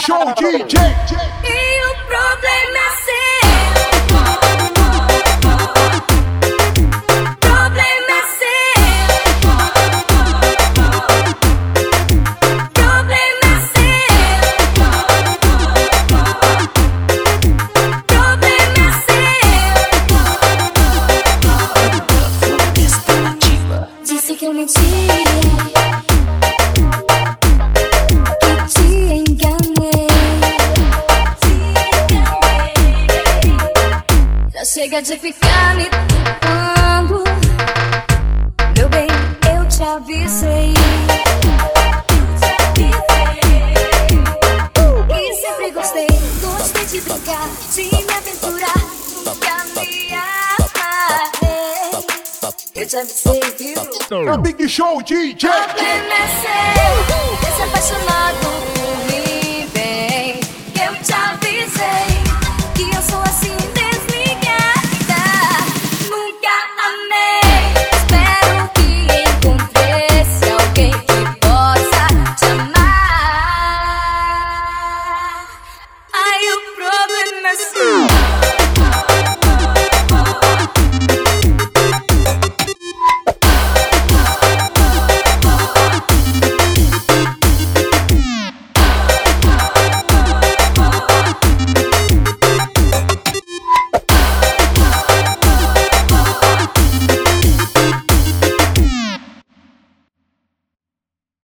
Show DJ. E o problema é ser. que eu menti chega de ficar me culpando. Meu bem, eu te avisei. E sempre gostei, gostei de brincar, de me aventurar, nunca me amarrei. Eu te avisei, viu? É Big Show DJ.